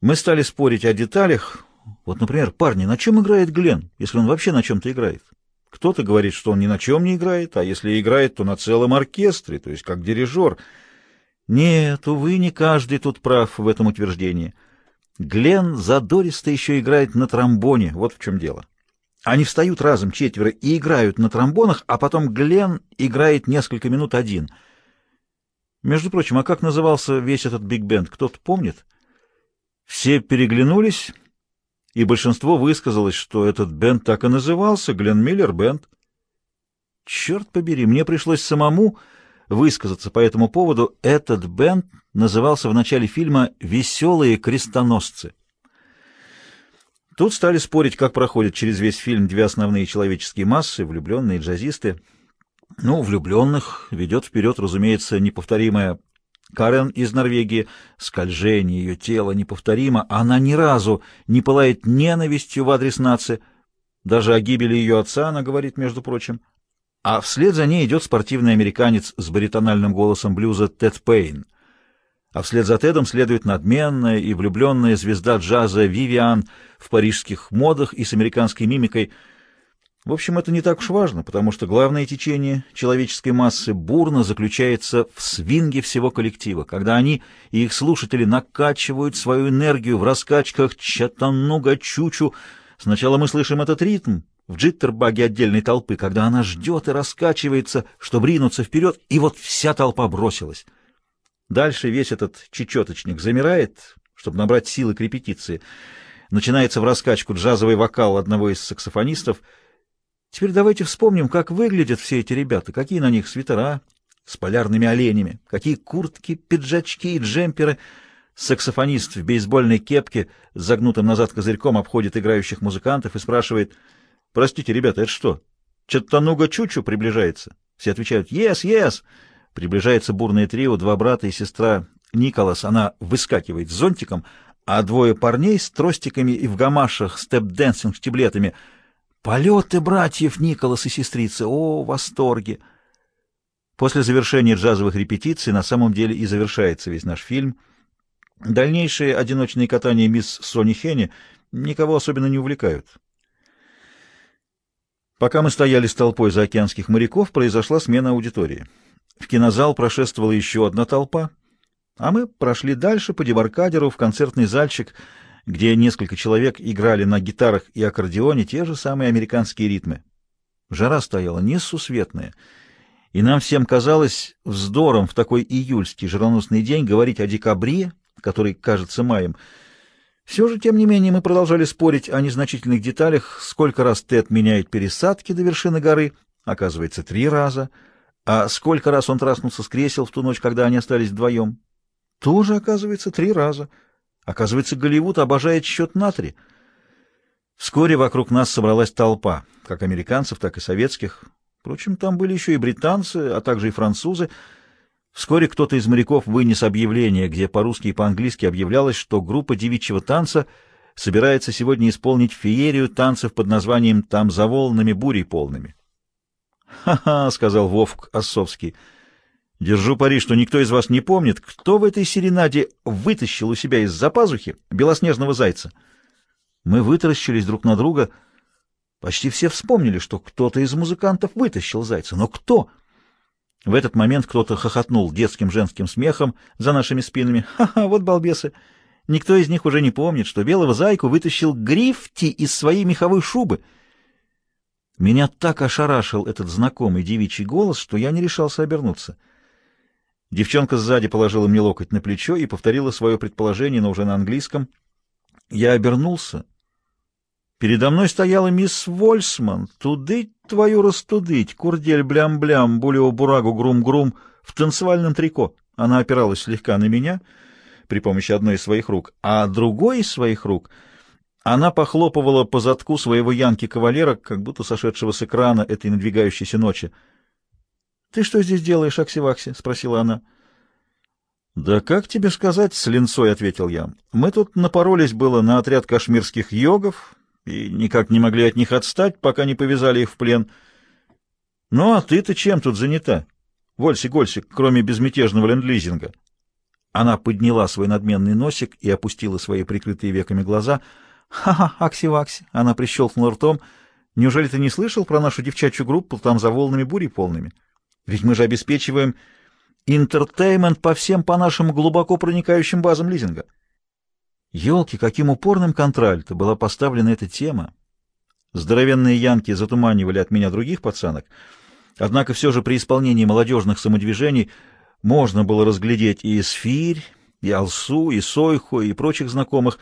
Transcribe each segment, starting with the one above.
Мы стали спорить о деталях. Вот, например, парни, на чем играет Глен, если он вообще на чем-то играет? Кто-то говорит, что он ни на чем не играет, а если играет, то на целом оркестре, то есть как дирижер. Нет, увы, не каждый тут прав в этом утверждении. Глен задористо еще играет на тромбоне, вот в чем дело. Они встают разом четверо и играют на тромбонах, а потом Глен играет несколько минут один. Между прочим, а как назывался весь этот биг-бенд, кто-то помнит? Все переглянулись, и большинство высказалось, что этот бенд так и назывался, Глен Миллер Бенд. Черт побери, мне пришлось самому высказаться по этому поводу. Этот бенд назывался в начале фильма «Веселые крестоносцы». Тут стали спорить, как проходят через весь фильм две основные человеческие массы, влюбленные джазисты. Ну, влюбленных ведет вперед, разумеется, неповторимая Карен из Норвегии. Скольжение ее тела неповторимо. Она ни разу не пылает ненавистью в адрес нации. Даже о гибели ее отца она говорит, между прочим. А вслед за ней идет спортивный американец с баритональным голосом блюза Тед Пейн. А вслед за Тедом следует надменная и влюбленная звезда джаза Вивиан в парижских модах и с американской мимикой. В общем, это не так уж важно, потому что главное течение человеческой массы бурно заключается в свинге всего коллектива, когда они и их слушатели накачивают свою энергию в раскачках чатануга-чучу. Сначала мы слышим этот ритм, в джиттербаге отдельной толпы, когда она ждет и раскачивается, чтобы ринуться вперед, и вот вся толпа бросилась. Дальше весь этот чечеточник замирает, чтобы набрать силы к репетиции. Начинается в раскачку джазовый вокал одного из саксофонистов. Теперь давайте вспомним, как выглядят все эти ребята, какие на них свитера с полярными оленями, какие куртки, пиджачки и джемперы. Саксофонист в бейсбольной кепке с загнутым назад козырьком обходит играющих музыкантов и спрашивает — Простите, ребята, это что? Чаттануга Чучу приближается? Все отвечают «Yes, yes!» Приближается бурное трио, два брата и сестра Николас. Она выскакивает с зонтиком, а двое парней с тростиками и в гамашах, step-dancing штиблетами. Полеты братьев Николас и сестрицы! О, восторги! После завершения джазовых репетиций на самом деле и завершается весь наш фильм. Дальнейшие одиночные катания мисс Сони Хенни никого особенно не увлекают. Пока мы стояли с толпой заокеанских моряков, произошла смена аудитории. В кинозал прошествовала еще одна толпа, а мы прошли дальше по дебаркадеру в концертный зальчик, где несколько человек играли на гитарах и аккордеоне те же самые американские ритмы. Жара стояла несусветная, и нам всем казалось вздором в такой июльский жароносный день говорить о декабре, который кажется маем, все же, тем не менее, мы продолжали спорить о незначительных деталях, сколько раз Тед меняет пересадки до вершины горы, оказывается, три раза, а сколько раз он траснулся с кресел в ту ночь, когда они остались вдвоем, тоже, оказывается, три раза. Оказывается, Голливуд обожает счет на три. Вскоре вокруг нас собралась толпа, как американцев, так и советских. Впрочем, там были еще и британцы, а также и французы, Вскоре кто-то из моряков вынес объявление, где по-русски и по-английски объявлялось, что группа девичьего танца собирается сегодня исполнить феерию танцев под названием «Там за волнами бурей полными». «Ха-ха», — сказал Вовк Осовский, — «держу пари, что никто из вас не помнит, кто в этой серенаде вытащил у себя из-за пазухи белоснежного зайца». Мы вытаращились друг на друга. Почти все вспомнили, что кто-то из музыкантов вытащил зайца. Но кто? В этот момент кто-то хохотнул детским женским смехом за нашими спинами. Ха-ха, вот балбесы! Никто из них уже не помнит, что белого зайку вытащил Грифти из своей меховой шубы. Меня так ошарашил этот знакомый девичий голос, что я не решался обернуться. Девчонка сзади положила мне локоть на плечо и повторила свое предположение, но уже на английском. Я обернулся Передо мной стояла мисс Вольсман. Тудыть твою растудыть, курдель блям-блям, булео-бурагу грум-грум в танцевальном трико. Она опиралась слегка на меня при помощи одной из своих рук, а другой из своих рук она похлопывала по задку своего янки-кавалера, как будто сошедшего с экрана этой надвигающейся ночи. — Ты что здесь делаешь, Аксивакси? — спросила она. — Да как тебе сказать, с линцой, — ответил я. — Мы тут напоролись было на отряд кашмирских йогов, и никак не могли от них отстать, пока не повязали их в плен. Ну, а ты-то чем тут занята, Вольсик-Гольсик, кроме безмятежного ленд-лизинга? Она подняла свой надменный носик и опустила свои прикрытые веками глаза. «Ха-ха, Акси-Вакси!» — она прищелкнула ртом. «Неужели ты не слышал про нашу девчачью группу там за волнами бури полными? Ведь мы же обеспечиваем entertainment по всем по нашим глубоко проникающим базам лизинга». Ёлки, каким упорным контральто была поставлена эта тема! Здоровенные янки затуманивали от меня других пацанок, однако все же при исполнении молодежных самодвижений можно было разглядеть и Сфирь, и Алсу, и Сойху, и прочих знакомых,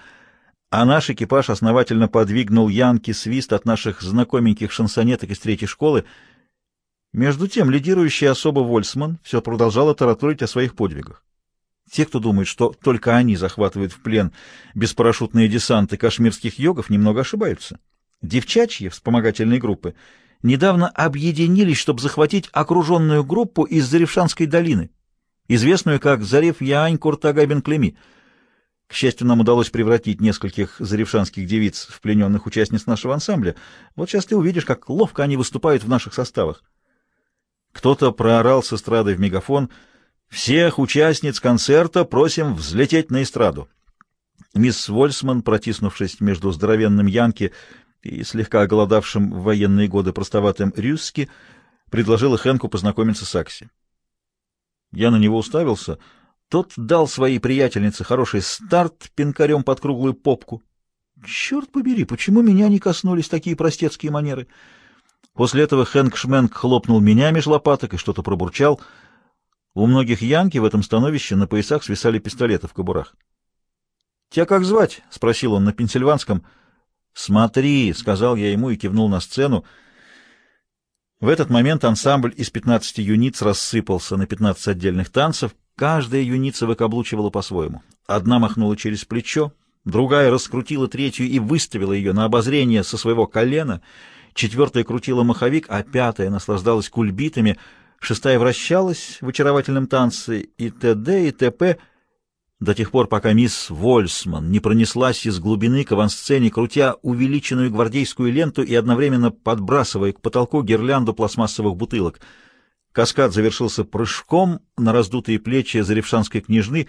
а наш экипаж основательно подвигнул янки свист от наших знакоменьких шансонеток из третьей школы. Между тем, лидирующий особо Вольсман все продолжала тараторить о своих подвигах. Те, кто думает, что только они захватывают в плен беспарашютные десанты кашмирских йогов, немного ошибаются. Девчачьи вспомогательные группы недавно объединились, чтобы захватить окруженную группу из Заревшанской долины, известную как Зарев Яань Куртагабен Клеми. К счастью, нам удалось превратить нескольких заревшанских девиц в плененных участниц нашего ансамбля. Вот сейчас ты увидишь, как ловко они выступают в наших составах. Кто-то проорал с эстрады в мегафон «Всех участниц концерта просим взлететь на эстраду». Мисс Вольсман, протиснувшись между здоровенным Янки и слегка оголодавшим в военные годы простоватым Рюсски, предложила Хэнку познакомиться с Акси. Я на него уставился. Тот дал своей приятельнице хороший старт пинкарем под круглую попку. Черт побери, почему меня не коснулись такие простецкие манеры? После этого Хэнк Шменк хлопнул меня меж лопаток и что-то пробурчал. У многих янки в этом становище на поясах свисали пистолеты в кобурах. — Тебя как звать? — спросил он на пенсильванском. — «Смотри», — сказал я ему и кивнул на сцену. В этот момент ансамбль из 15 юниц рассыпался на 15 отдельных танцев. Каждая юница выкаблучивала по-своему. Одна махнула через плечо, другая раскрутила третью и выставила ее на обозрение со своего колена, четвертая крутила маховик, а пятая наслаждалась кульбитами, шестая вращалась в очаровательном танце, и т.д. и т.п до тех пор, пока мисс Вольсман не пронеслась из глубины к авансцене, крутя увеличенную гвардейскую ленту и одновременно подбрасывая к потолку гирлянду пластмассовых бутылок. Каскад завершился прыжком на раздутые плечи заревшанской княжны,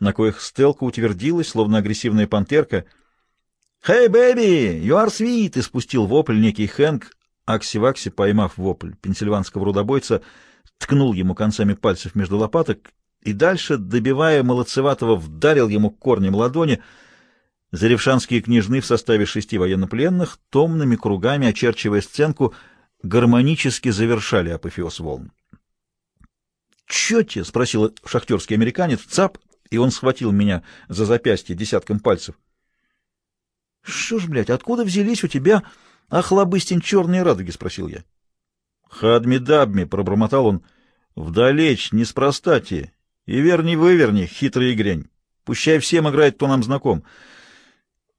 на коих стелка утвердилась, словно агрессивная пантерка. «Хей, бэби! You are sweet!» — испустил вопль некий Хэнк. Акси-Вакси, поймав вопль пенсильванского рудобойца, ткнул ему концами пальцев между лопаток и дальше, добивая Молодцеватого, вдарил ему корнем ладони. Заревшанские княжны в составе шести военнопленных, томными кругами, очерчивая сценку, гармонически завершали апофеоз волн. «Чё тебе?» — спросил шахтерский американец. «Цап!» И он схватил меня за запястье десятком пальцев. «Что ж, блядь, откуда взялись у тебя охлобыстень черные радуги?» — спросил я. «Хадми-дабми!» — пробормотал он. «Вдалечь, неспроста те, и верни-выверни, хитрый игрень. Пущай всем играет, кто нам знаком.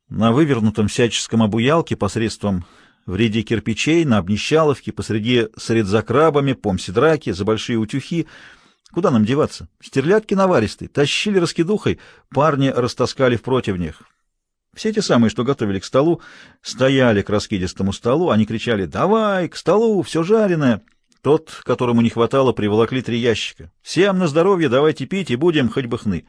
На вывернутом всяческом обуялке посредством в ряде кирпичей, на обнищаловке, посреди сред за крабами, помси-драки, за большие утюхи. Куда нам деваться? Стерлядки наваристые, тащили раскидухой, парни растаскали в противнях. Все те самые, что готовили к столу, стояли к раскидистому столу, они кричали «Давай, к столу, все жареное!» Тот, которому не хватало, приволокли три ящика. «Всем на здоровье, давайте пить и будем хоть бы хны».